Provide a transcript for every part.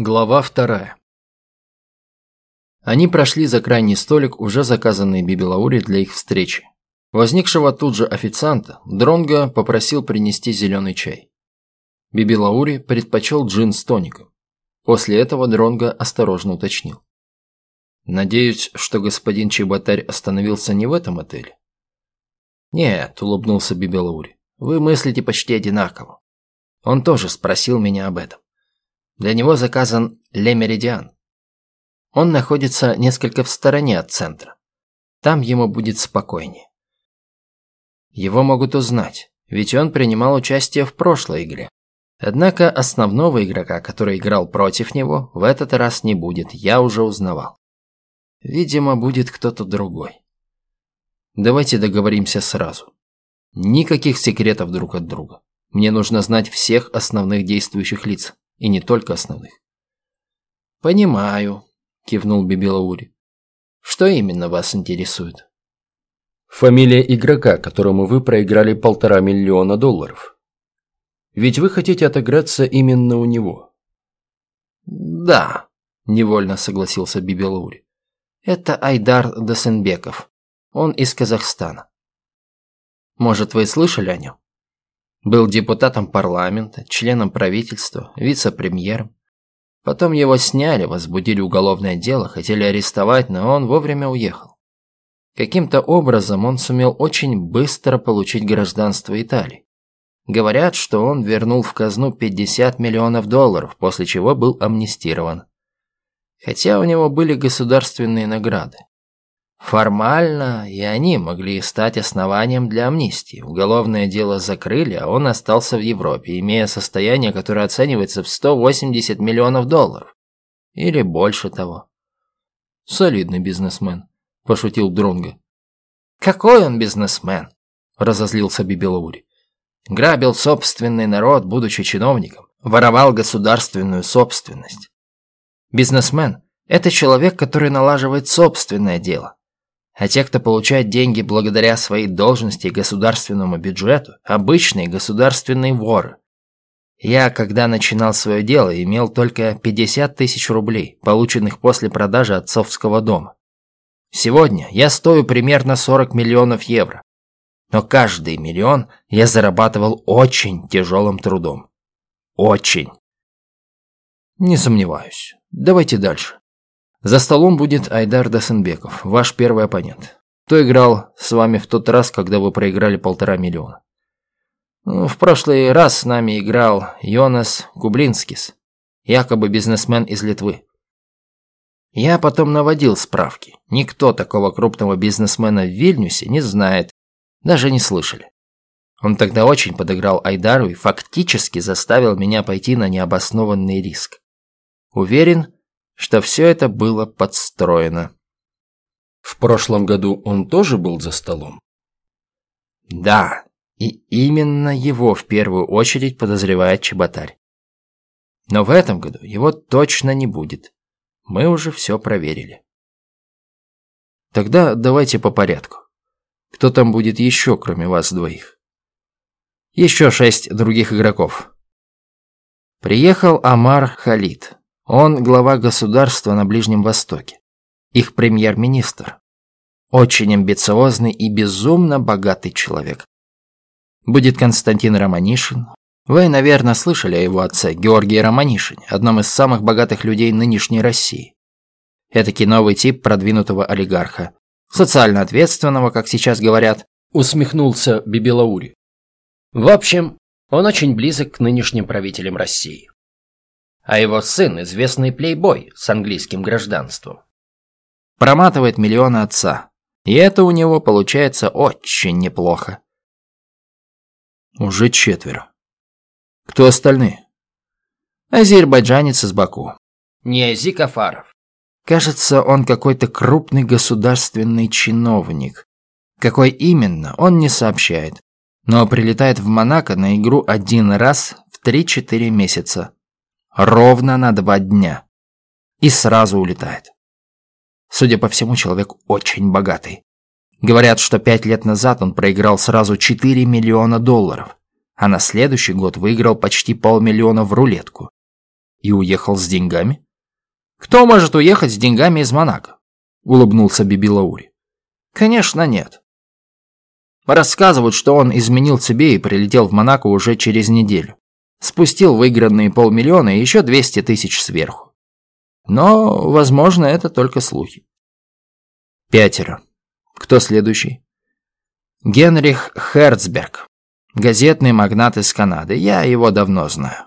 Глава вторая. Они прошли за крайний столик, уже заказанный Бибелаури для их встречи. Возникшего тут же официанта Дронго попросил принести зеленый чай. Бибелаури предпочел джин с тоником. После этого Дронго осторожно уточнил. «Надеюсь, что господин Чеботарь остановился не в этом отеле?» «Нет», – улыбнулся Бибелаури. «Вы мыслите почти одинаково. Он тоже спросил меня об этом. Для него заказан Ле Меридиан. Он находится несколько в стороне от центра. Там ему будет спокойнее. Его могут узнать, ведь он принимал участие в прошлой игре. Однако основного игрока, который играл против него, в этот раз не будет, я уже узнавал. Видимо, будет кто-то другой. Давайте договоримся сразу. Никаких секретов друг от друга. Мне нужно знать всех основных действующих лиц. И не только основных. «Понимаю», – кивнул Бибелаури. «Что именно вас интересует?» «Фамилия игрока, которому вы проиграли полтора миллиона долларов. Ведь вы хотите отыграться именно у него». «Да», – невольно согласился Бибелаури. «Это Айдар Досенбеков. Он из Казахстана. Может, вы слышали о нем?» Был депутатом парламента, членом правительства, вице-премьером. Потом его сняли, возбудили уголовное дело, хотели арестовать, но он вовремя уехал. Каким-то образом он сумел очень быстро получить гражданство Италии. Говорят, что он вернул в казну 50 миллионов долларов, после чего был амнистирован. Хотя у него были государственные награды. Формально и они могли стать основанием для амнистии. Уголовное дело закрыли, а он остался в Европе, имея состояние, которое оценивается в 180 миллионов долларов. Или больше того. «Солидный бизнесмен», – пошутил Дронго. «Какой он бизнесмен?» – разозлился Бибелаури. «Грабил собственный народ, будучи чиновником. Воровал государственную собственность. Бизнесмен – это человек, который налаживает собственное дело. А те, кто получает деньги благодаря своей должности и государственному бюджету, обычные государственные воры. Я, когда начинал свое дело, имел только 50 тысяч рублей, полученных после продажи отцовского дома. Сегодня я стою примерно 40 миллионов евро. Но каждый миллион я зарабатывал очень тяжелым трудом. Очень. Не сомневаюсь. Давайте дальше. За столом будет Айдар Дасенбеков, ваш первый оппонент. Кто играл с вами в тот раз, когда вы проиграли полтора миллиона? Ну, в прошлый раз с нами играл Йонас Кублинскис, якобы бизнесмен из Литвы. Я потом наводил справки. Никто такого крупного бизнесмена в Вильнюсе не знает, даже не слышали. Он тогда очень подыграл Айдару и фактически заставил меня пойти на необоснованный риск. Уверен, что все это было подстроено. В прошлом году он тоже был за столом? Да, и именно его в первую очередь подозревает Чеботарь. Но в этом году его точно не будет. Мы уже все проверили. Тогда давайте по порядку. Кто там будет еще, кроме вас двоих? Еще шесть других игроков. Приехал Амар Халид, он глава государства на Ближнем Востоке. Их премьер-министр. Очень амбициозный и безумно богатый человек. Будет Константин Романишин. Вы, наверное, слышали о его отце, Георгии Романишине, одном из самых богатых людей нынешней России. Этакий новый тип продвинутого олигарха. Социально ответственного, как сейчас говорят. Усмехнулся Бибелаури. В общем, он очень близок к нынешним правителям России а его сын – известный плейбой с английским гражданством. Проматывает миллионы отца, и это у него получается очень неплохо. Уже четверо. Кто остальные? Азербайджанец из Баку. Ниази Кафаров. Кажется, он какой-то крупный государственный чиновник. Какой именно, он не сообщает. Но прилетает в Монако на игру один раз в 3-4 месяца. Ровно на два дня. И сразу улетает. Судя по всему, человек очень богатый. Говорят, что пять лет назад он проиграл сразу 4 миллиона долларов, а на следующий год выиграл почти полмиллиона в рулетку. И уехал с деньгами? Кто может уехать с деньгами из Монако? Улыбнулся Бибилаури. Конечно, нет. Рассказывают, что он изменил себе и прилетел в Монако уже через неделю. Спустил выигранные полмиллиона и еще 200 тысяч сверху. Но, возможно, это только слухи. Пятеро. Кто следующий? Генрих Херцберг. Газетный магнат из Канады. Я его давно знаю.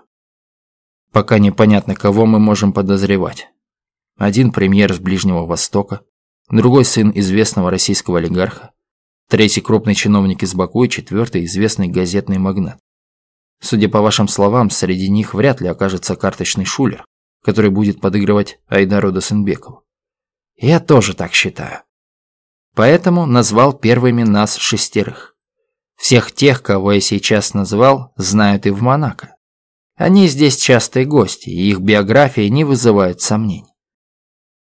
Пока непонятно, кого мы можем подозревать. Один премьер с Ближнего Востока, другой сын известного российского олигарха, третий крупный чиновник из Баку и четвертый известный газетный магнат. Судя по вашим словам, среди них вряд ли окажется карточный шулер, который будет подыгрывать Айдару Досенбекову. Я тоже так считаю. Поэтому назвал первыми нас шестерых. Всех тех, кого я сейчас назвал, знают и в Монако. Они здесь частые гости, и их биографии не вызывают сомнений.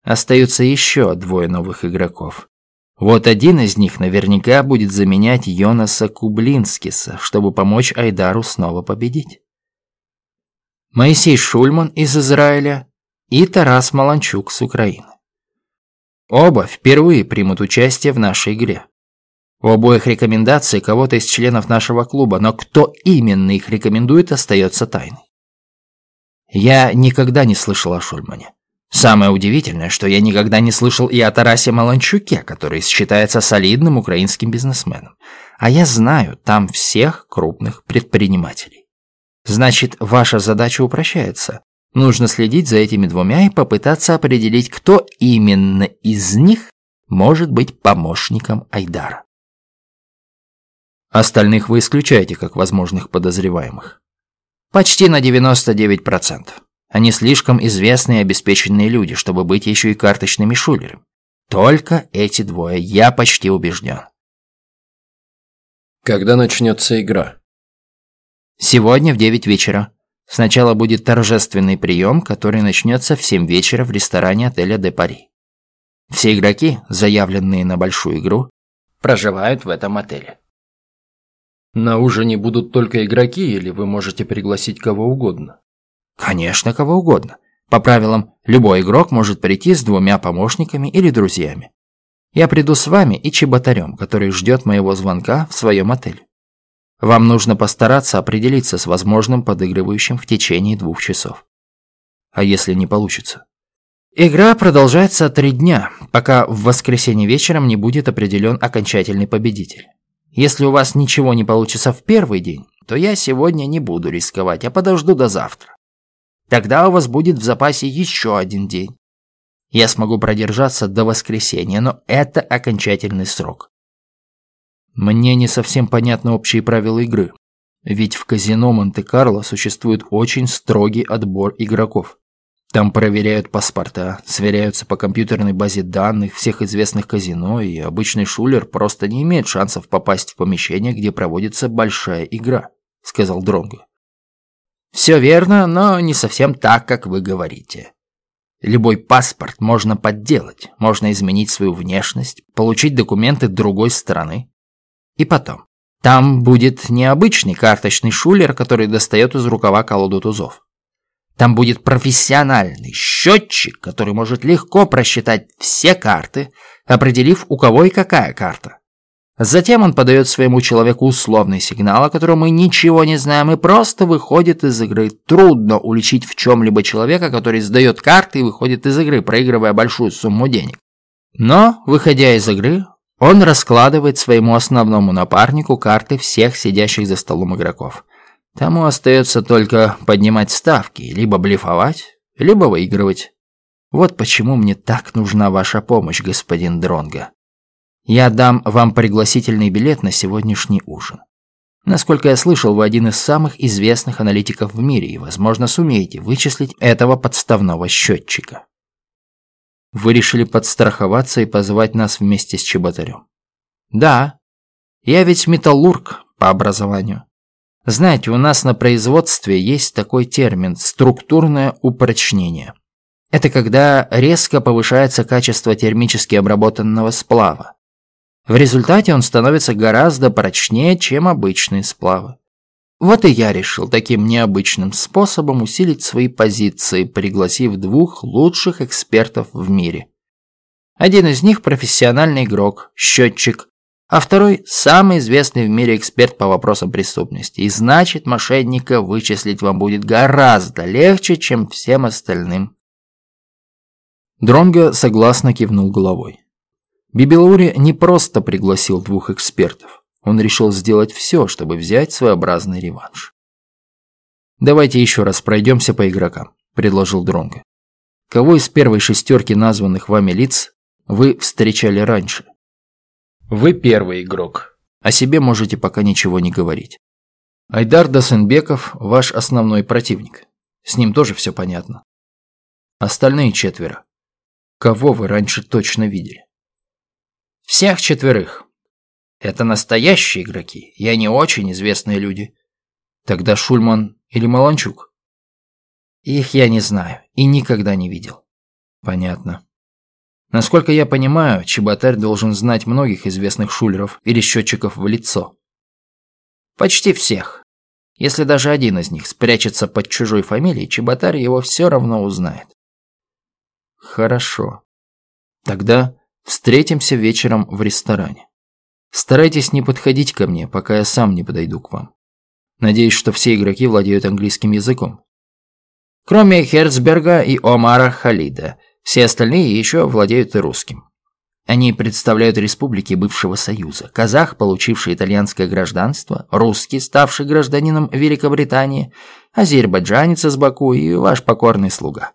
Остаются еще двое новых игроков. Вот один из них наверняка будет заменять Йонаса Кублинскиса, чтобы помочь Айдару снова победить. Моисей Шульман из Израиля и Тарас Маланчук с Украины. Оба впервые примут участие в нашей игре. У обоих рекомендаций кого-то из членов нашего клуба, но кто именно их рекомендует, остается тайной. Я никогда не слышал о Шульмане. Самое удивительное, что я никогда не слышал и о Тарасе Маланчуке, который считается солидным украинским бизнесменом. А я знаю там всех крупных предпринимателей. Значит, ваша задача упрощается. Нужно следить за этими двумя и попытаться определить, кто именно из них может быть помощником Айдара. Остальных вы исключаете как возможных подозреваемых. Почти на 99%. Они слишком известные и обеспеченные люди, чтобы быть еще и карточными шулерами. Только эти двое, я почти убежден. Когда начнется игра? Сегодня в 9 вечера. Сначала будет торжественный прием, который начнется в 7 вечера в ресторане отеля «Де Пари». Все игроки, заявленные на большую игру, проживают в этом отеле. На ужине будут только игроки, или вы можете пригласить кого угодно? Конечно, кого угодно. По правилам, любой игрок может прийти с двумя помощниками или друзьями. Я приду с вами и чеботарем, который ждет моего звонка в своем отеле. Вам нужно постараться определиться с возможным подыгрывающим в течение двух часов. А если не получится? Игра продолжается три дня, пока в воскресенье вечером не будет определен окончательный победитель. Если у вас ничего не получится в первый день, то я сегодня не буду рисковать, а подожду до завтра. Тогда у вас будет в запасе еще один день. Я смогу продержаться до воскресенья, но это окончательный срок. Мне не совсем понятны общие правила игры. Ведь в казино Монте-Карло существует очень строгий отбор игроков. Там проверяют паспорта, сверяются по компьютерной базе данных всех известных казино, и обычный шулер просто не имеет шансов попасть в помещение, где проводится большая игра», — сказал Дронго. «Все верно, но не совсем так, как вы говорите. Любой паспорт можно подделать, можно изменить свою внешность, получить документы другой страны. И потом, там будет необычный карточный шулер, который достает из рукава колоду тузов. Там будет профессиональный счетчик, который может легко просчитать все карты, определив, у кого и какая карта. Затем он подает своему человеку условный сигнал, о котором мы ничего не знаем, и просто выходит из игры. Трудно уличить в чем-либо человека, который сдает карты и выходит из игры, проигрывая большую сумму денег. Но, выходя из игры, он раскладывает своему основному напарнику карты всех сидящих за столом игроков. Тому остается только поднимать ставки, либо блефовать, либо выигрывать. Вот почему мне так нужна ваша помощь, господин Дронга. Я дам вам пригласительный билет на сегодняшний ужин. Насколько я слышал, вы один из самых известных аналитиков в мире и, возможно, сумеете вычислить этого подставного счетчика. Вы решили подстраховаться и позвать нас вместе с Чеботарем? Да. Я ведь металлург по образованию. Знаете, у нас на производстве есть такой термин «структурное упрочнение». Это когда резко повышается качество термически обработанного сплава. В результате он становится гораздо прочнее, чем обычные сплавы. Вот и я решил таким необычным способом усилить свои позиции, пригласив двух лучших экспертов в мире. Один из них профессиональный игрок, счетчик, а второй – самый известный в мире эксперт по вопросам преступности. И значит, мошенника вычислить вам будет гораздо легче, чем всем остальным. Дронго согласно кивнул головой. Бибелури не просто пригласил двух экспертов. Он решил сделать все, чтобы взять своеобразный реванш. «Давайте еще раз пройдемся по игрокам», – предложил Дронго. «Кого из первой шестерки названных вами лиц вы встречали раньше?» «Вы первый игрок. О себе можете пока ничего не говорить. Айдар Дасенбеков – ваш основной противник. С ним тоже все понятно. Остальные четверо. Кого вы раньше точно видели?» «Всех четверых. Это настоящие игроки, я не очень известные люди. Тогда Шульман или Маланчук? Их я не знаю и никогда не видел. Понятно. Насколько я понимаю, Чеботарь должен знать многих известных шулеров или счетчиков в лицо. Почти всех. Если даже один из них спрячется под чужой фамилией, Чеботарь его все равно узнает. Хорошо. Тогда встретимся вечером в ресторане. Старайтесь не подходить ко мне, пока я сам не подойду к вам. Надеюсь, что все игроки владеют английским языком. Кроме Херцберга и Омара Халида, все остальные еще владеют и русским. Они представляют республики бывшего Союза. Казах, получивший итальянское гражданство, русский, ставший гражданином Великобритании, азербайджанец из Баку и ваш покорный слуга.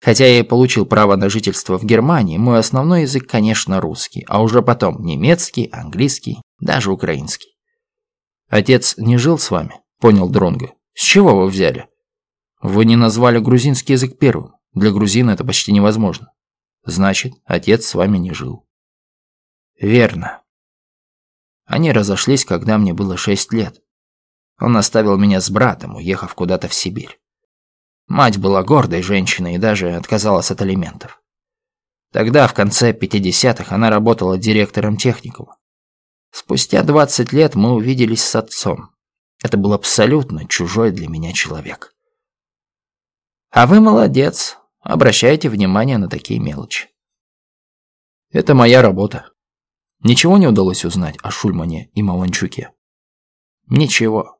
Хотя я и получил право на жительство в Германии, мой основной язык, конечно, русский, а уже потом немецкий, английский, даже украинский. Отец не жил с вами? Понял Дронго. С чего вы взяли? Вы не назвали грузинский язык первым. Для грузина это почти невозможно. Значит, отец с вами не жил. Верно. Они разошлись, когда мне было шесть лет. Он оставил меня с братом, уехав куда-то в Сибирь. Мать была гордой женщиной и даже отказалась от алиментов. Тогда, в конце 50-х, она работала директором техникума. Спустя 20 лет мы увиделись с отцом. Это был абсолютно чужой для меня человек. А вы молодец. Обращайте внимание на такие мелочи. Это моя работа. Ничего не удалось узнать о Шульмане и Маланчуке? Ничего.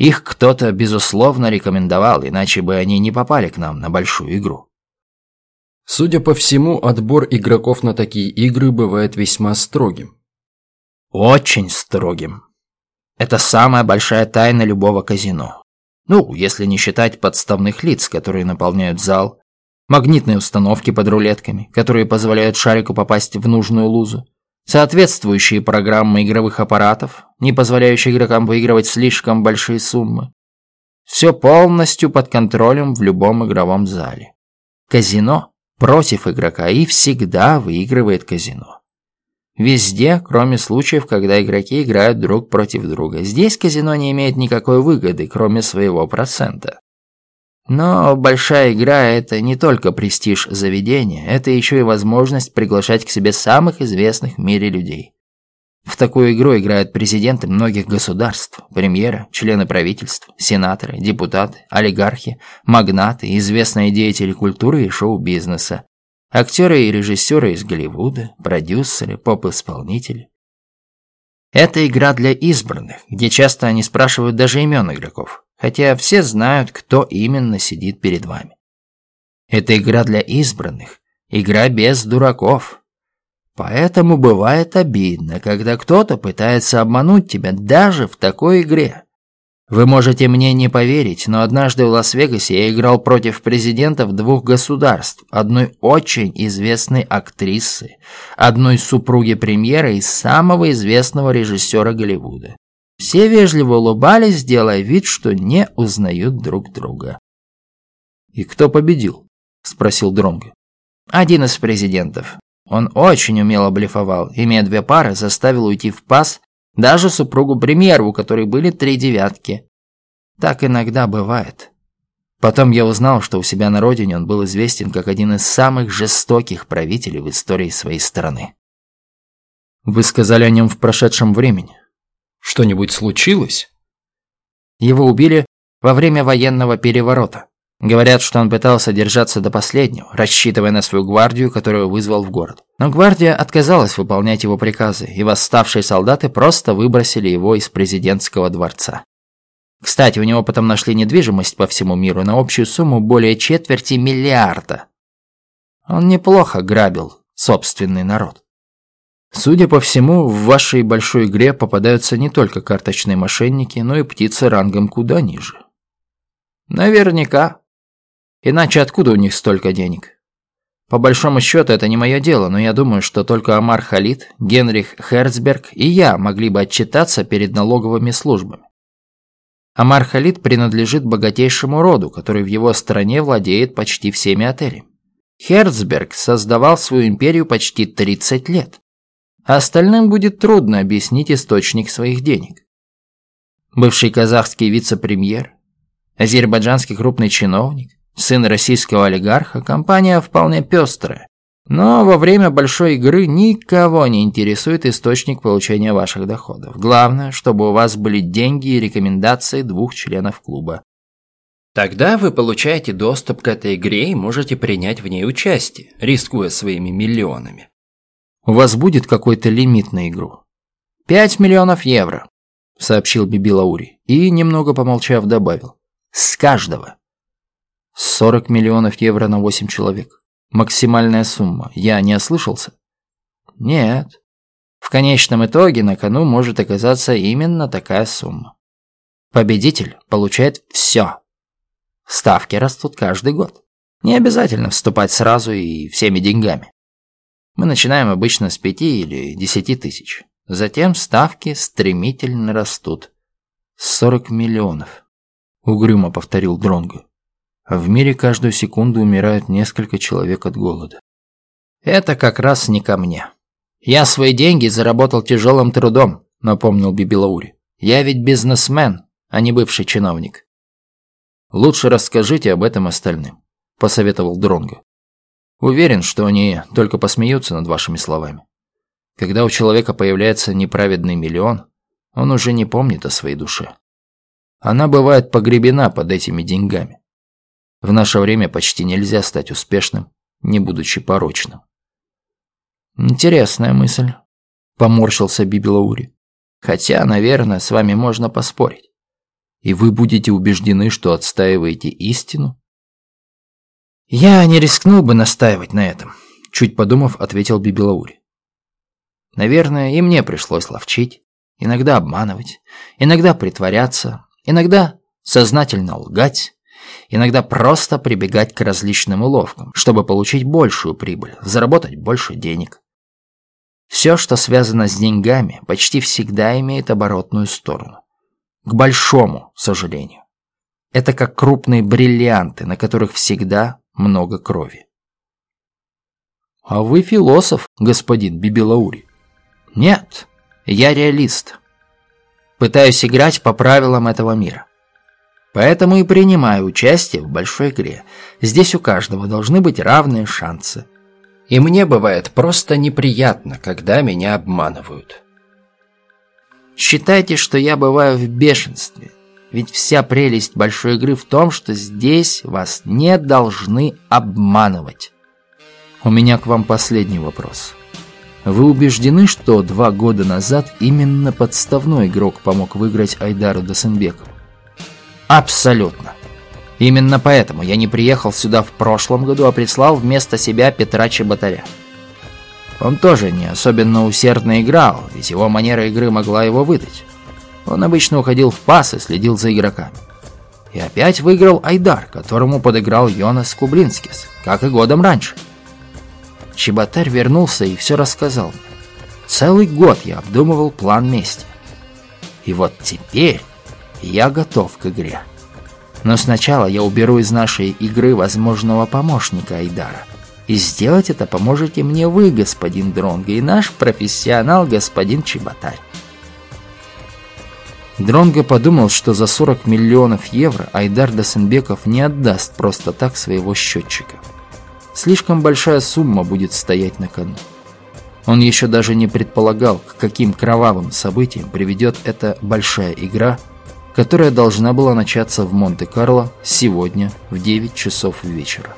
Их кто-то, безусловно, рекомендовал, иначе бы они не попали к нам на большую игру. Судя по всему, отбор игроков на такие игры бывает весьма строгим. Очень строгим. Это самая большая тайна любого казино. Ну, если не считать подставных лиц, которые наполняют зал, магнитные установки под рулетками, которые позволяют шарику попасть в нужную лузу, соответствующие программы игровых аппаратов, не позволяющие игрокам выигрывать слишком большие суммы. Все полностью под контролем в любом игровом зале. Казино против игрока и всегда выигрывает казино. Везде, кроме случаев, когда игроки играют друг против друга. Здесь казино не имеет никакой выгоды, кроме своего процента. Но большая игра – это не только престиж заведения, это еще и возможность приглашать к себе самых известных в мире людей. В такую игру играют президенты многих государств, премьеры, члены правительств, сенаторы, депутаты, олигархи, магнаты, известные деятели культуры и шоу-бизнеса, актеры и режиссеры из Голливуда, продюсеры, поп-исполнители. Это игра для избранных, где часто они спрашивают даже имен игроков хотя все знают, кто именно сидит перед вами. Это игра для избранных, игра без дураков. Поэтому бывает обидно, когда кто-то пытается обмануть тебя даже в такой игре. Вы можете мне не поверить, но однажды в Лас-Вегасе я играл против президентов двух государств, одной очень известной актрисы, одной супруги премьера и самого известного режиссера Голливуда. Все вежливо улыбались, делая вид, что не узнают друг друга. «И кто победил?» – спросил Дронго. «Один из президентов. Он очень умело блефовал, имея две пары, заставил уйти в пас даже супругу премьеру, у которой были три девятки. Так иногда бывает. Потом я узнал, что у себя на родине он был известен как один из самых жестоких правителей в истории своей страны. Вы сказали о нем в прошедшем времени. Что-нибудь случилось? Его убили во время военного переворота. Говорят, что он пытался держаться до последнего, рассчитывая на свою гвардию, которую вызвал в город. Но гвардия отказалась выполнять его приказы, и восставшие солдаты просто выбросили его из президентского дворца. Кстати, у него потом нашли недвижимость по всему миру на общую сумму более четверти миллиарда. Он неплохо грабил собственный народ. Судя по всему, в вашей большой игре попадаются не только карточные мошенники, но и птицы рангом куда ниже. Наверняка, Иначе откуда у них столько денег? По большому счету это не мое дело, но я думаю, что только Амар Халид, Генрих Херцберг и я могли бы отчитаться перед налоговыми службами. Амар Халид принадлежит богатейшему роду, который в его стране владеет почти всеми отелями. Херцберг создавал свою империю почти 30 лет. А остальным будет трудно объяснить источник своих денег. Бывший казахский вице-премьер, азербайджанский крупный чиновник, сын российского олигарха, компания вполне пестрая. Но во время большой игры никого не интересует источник получения ваших доходов. Главное, чтобы у вас были деньги и рекомендации двух членов клуба. Тогда вы получаете доступ к этой игре и можете принять в ней участие, рискуя своими миллионами. У вас будет какой-то лимит на игру? Пять миллионов евро, сообщил Биби Лаури и, немного помолчав, добавил. С каждого. 40 миллионов евро на 8 человек. Максимальная сумма. Я не ослышался? Нет. В конечном итоге на кону может оказаться именно такая сумма. Победитель получает все. Ставки растут каждый год. Не обязательно вступать сразу и всеми деньгами. Мы начинаем обычно с 5 или 10 тысяч. Затем ставки стремительно растут. 40 миллионов. Угрюмо повторил Дронго в мире каждую секунду умирают несколько человек от голода. Это как раз не ко мне. Я свои деньги заработал тяжелым трудом, напомнил Бибилаури. Я ведь бизнесмен, а не бывший чиновник. Лучше расскажите об этом остальным, посоветовал Дронго. Уверен, что они только посмеются над вашими словами. Когда у человека появляется неправедный миллион, он уже не помнит о своей душе. Она бывает погребена под этими деньгами. В наше время почти нельзя стать успешным, не будучи порочным. Интересная мысль, поморщился Бибилаури. Хотя, наверное, с вами можно поспорить. И вы будете убеждены, что отстаиваете истину? Я не рискнул бы настаивать на этом, чуть подумав, ответил Бибилаури. Наверное, и мне пришлось ловчить, иногда обманывать, иногда притворяться, иногда сознательно лгать, Иногда просто прибегать к различным уловкам, чтобы получить большую прибыль, заработать больше денег. Все, что связано с деньгами, почти всегда имеет оборотную сторону. К большому сожалению. Это как крупные бриллианты, на которых всегда много крови. А вы философ, господин Бибилаури? Нет, я реалист. Пытаюсь играть по правилам этого мира. Поэтому и принимаю участие в большой игре. Здесь у каждого должны быть равные шансы. И мне бывает просто неприятно, когда меня обманывают. Считайте, что я бываю в бешенстве. Ведь вся прелесть большой игры в том, что здесь вас не должны обманывать. У меня к вам последний вопрос. Вы убеждены, что два года назад именно подставной игрок помог выиграть Айдару Досенбекову? Абсолютно. Именно поэтому я не приехал сюда в прошлом году, а прислал вместо себя Петра Чеботаря. Он тоже не особенно усердно играл, ведь его манера игры могла его выдать. Он обычно уходил в пас и следил за игроками. И опять выиграл Айдар, которому подыграл Йонас Кублинскис, как и годом раньше. Чеботарь вернулся и все рассказал мне. Целый год я обдумывал план мести. И вот теперь я готов к игре. Но сначала я уберу из нашей игры возможного помощника Айдара. И сделать это поможете мне вы, господин Дронго, и наш профессионал, господин Чеботарь. Дронго подумал, что за 40 миллионов евро Айдар Досенбеков не отдаст просто так своего счетчика. Слишком большая сумма будет стоять на кону. Он еще даже не предполагал, к каким кровавым событиям приведет эта большая игра – которая должна была начаться в Монте-Карло сегодня в 9 часов вечера.